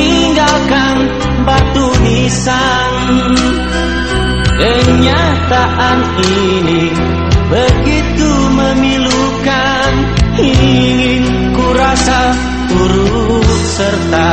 Tinggalkan batu nisan. Kenyataan ini begitu memilukan Ingin ku rasa turut serta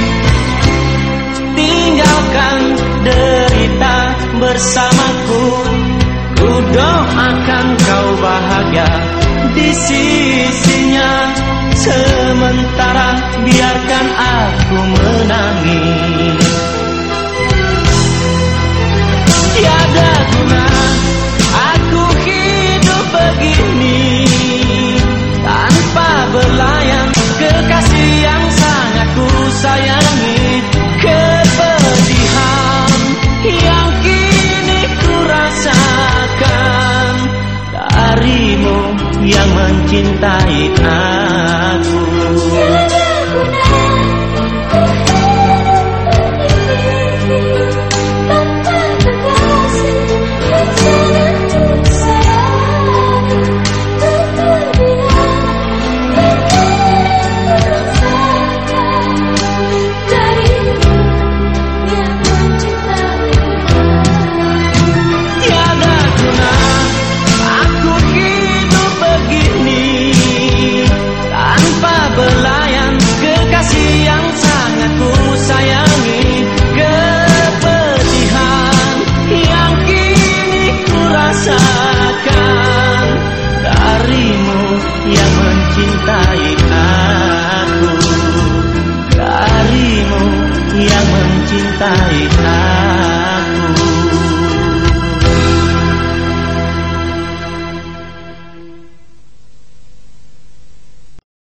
derita bersamaku yang mencintai aku yang